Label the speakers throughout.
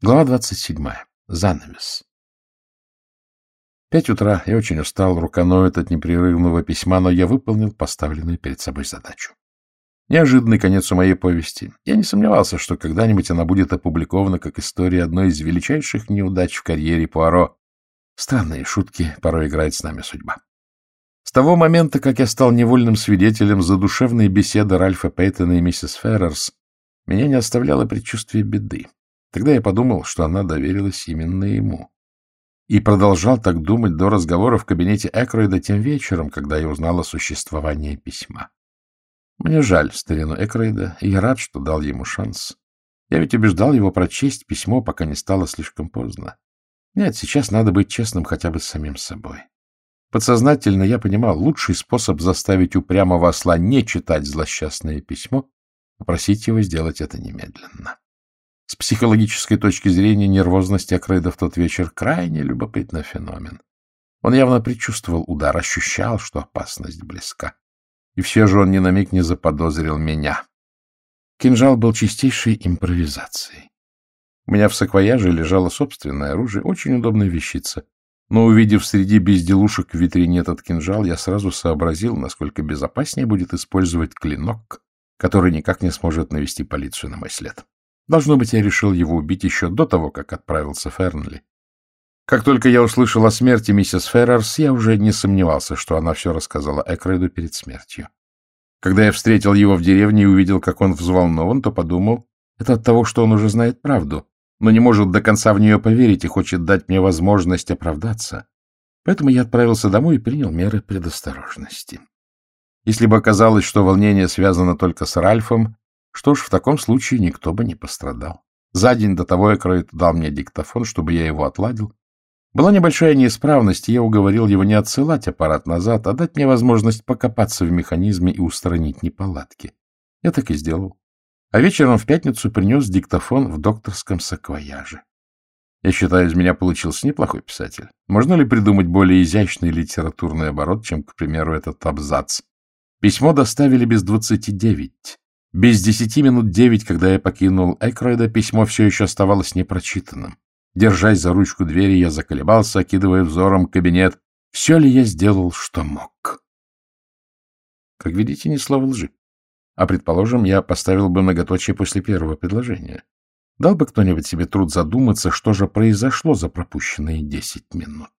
Speaker 1: Глава 27. Занавес. Пять утра. Я очень устал, рука ноет от непрерывного письма, но я выполнил поставленную перед собой задачу. Неожиданный конец у моей повести. Я не сомневался, что когда-нибудь она будет опубликована как история одной из величайших неудач в карьере Пуаро. Странные шутки порой играет с нами судьба. С того момента, как я стал невольным свидетелем задушевной беседы Ральфа Пейтона и миссис Феррерс, меня не оставляло предчувствие беды. Тогда я подумал, что она доверилась именно ему. И продолжал так думать до разговора в кабинете Экройда тем вечером, когда я узнал о существовании письма. Мне жаль старину Экройда, и я рад, что дал ему шанс. Я ведь убеждал его прочесть письмо, пока не стало слишком поздно. Нет, сейчас надо быть честным хотя бы с самим собой. Подсознательно я понимал, лучший способ заставить упрямого осла не читать злосчастное письмо — попросить его сделать это немедленно. Психологической точки зрения нервозность Акрейда в тот вечер крайне любопытный феномен. Он явно предчувствовал удар, ощущал, что опасность близка. И все же он ни на миг не заподозрил меня. Кинжал был чистейшей импровизацией. У меня в саквояже лежало собственное оружие, очень удобная вещица. Но, увидев среди безделушек в витрине этот кинжал, я сразу сообразил, насколько безопаснее будет использовать клинок, который никак не сможет навести полицию на мой след. Должно быть, я решил его убить еще до того, как отправился Фернли. Как только я услышал о смерти миссис Феррерс, я уже не сомневался, что она все рассказала Экрейду перед смертью. Когда я встретил его в деревне и увидел, как он взволнован, то подумал, это от того, что он уже знает правду, но не может до конца в нее поверить и хочет дать мне возможность оправдаться. Поэтому я отправился домой и принял меры предосторожности. Если бы оказалось, что волнение связано только с Ральфом, что ж, в таком случае никто бы не пострадал. За день до того Экроид дал мне диктофон, чтобы я его отладил. Была небольшая неисправность, и я уговорил его не отсылать аппарат назад, а дать мне возможность покопаться в механизме и устранить неполадки. Я так и сделал. А вечером в пятницу принес диктофон в докторском саквояже. Я считаю, из меня получился неплохой писатель. Можно ли придумать более изящный литературный оборот, чем, к примеру, этот абзац? Письмо доставили без двадцати девять. Без десяти минут девять, когда я покинул Экройда, письмо все еще оставалось непрочитанным. Держась за ручку двери, я заколебался, окидывая взором кабинет. Все ли я сделал, что мог? Как видите, ни слова лжи. А, предположим, я поставил бы многоточие после первого предложения. Дал бы кто-нибудь себе труд задуматься, что же произошло за пропущенные десять минут.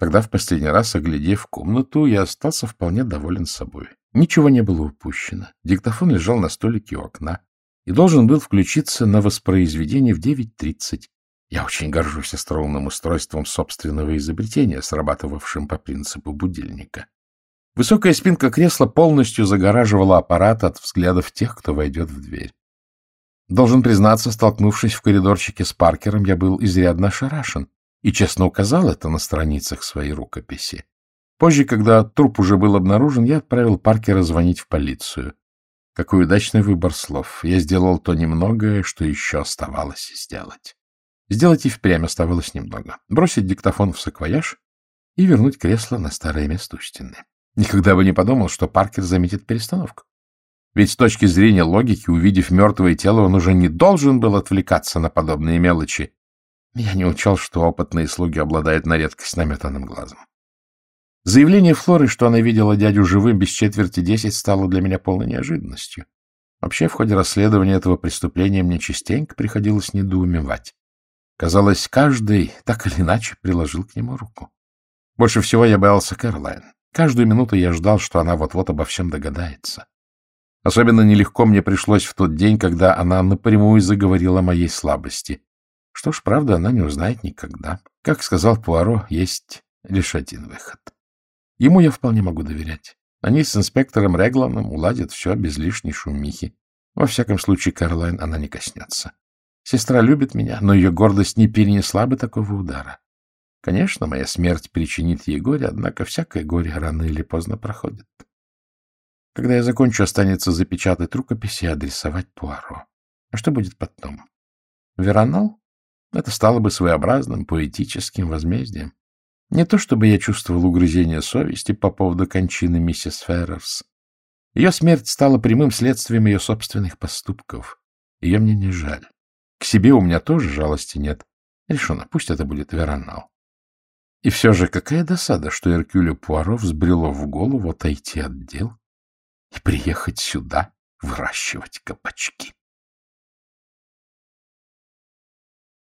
Speaker 1: Тогда, в последний раз, оглядев комнату, я остался вполне доволен собой. Ничего не было упущено. Диктофон лежал на столике у окна и должен был включиться на воспроизведение в 9.30. Я очень горжусь остроумным устройством собственного изобретения, срабатывавшим по принципу будильника. Высокая спинка кресла полностью загораживала аппарат от взглядов тех, кто войдет в дверь. Должен признаться, столкнувшись в коридорчике с Паркером, я был изрядно ошарашен и честно указал это на страницах своей рукописи. Позже, когда труп уже был обнаружен, я отправил Паркера звонить в полицию. Какой удачный выбор слов. Я сделал то немногое, что еще оставалось сделать. Сделать и впрямь оставалось немного. Бросить диктофон в саквояж и вернуть кресло на старое место у стены. Никогда бы не подумал, что Паркер заметит перестановку. Ведь с точки зрения логики, увидев мертвое тело, он уже не должен был отвлекаться на подобные мелочи. Я не учел, что опытные слуги обладают на редкость наметанным глазом. Заявление Флоры, что она видела дядю живым без четверти десять, стало для меня полной неожиданностью. Вообще, в ходе расследования этого преступления мне частенько приходилось недоумевать. Казалось, каждый так или иначе приложил к нему руку. Больше всего я боялся Кэролайн. Каждую минуту я ждал, что она вот-вот обо всем догадается. Особенно нелегко мне пришлось в тот день, когда она напрямую заговорила о моей слабости. Что ж, правда, она не узнает никогда. Как сказал Пуаро, есть лишь один выход. Ему я вполне могу доверять. Они с инспектором Регланом уладят все без лишней шумихи. Во всяком случае, Карлайн она не коснется. Сестра любит меня, но ее гордость не перенесла бы такого удара. Конечно, моя смерть причинит ей горе, однако всякое горе рано или поздно проходит. Когда я закончу, останется запечатать рукописи и адресовать Пуаро. А что будет потом? Веронал? Это стало бы своеобразным поэтическим возмездием. Не то чтобы я чувствовал угрызение совести по поводу кончины миссис Феррерс. Ее смерть стала прямым следствием ее собственных поступков. Ее мне не жаль. К себе у меня тоже жалости нет. Решено, пусть это будет Веронал. И все же какая досада, что Эркюлю Пуаро взбрело в голову отойти от дел и приехать сюда выращивать кабачки.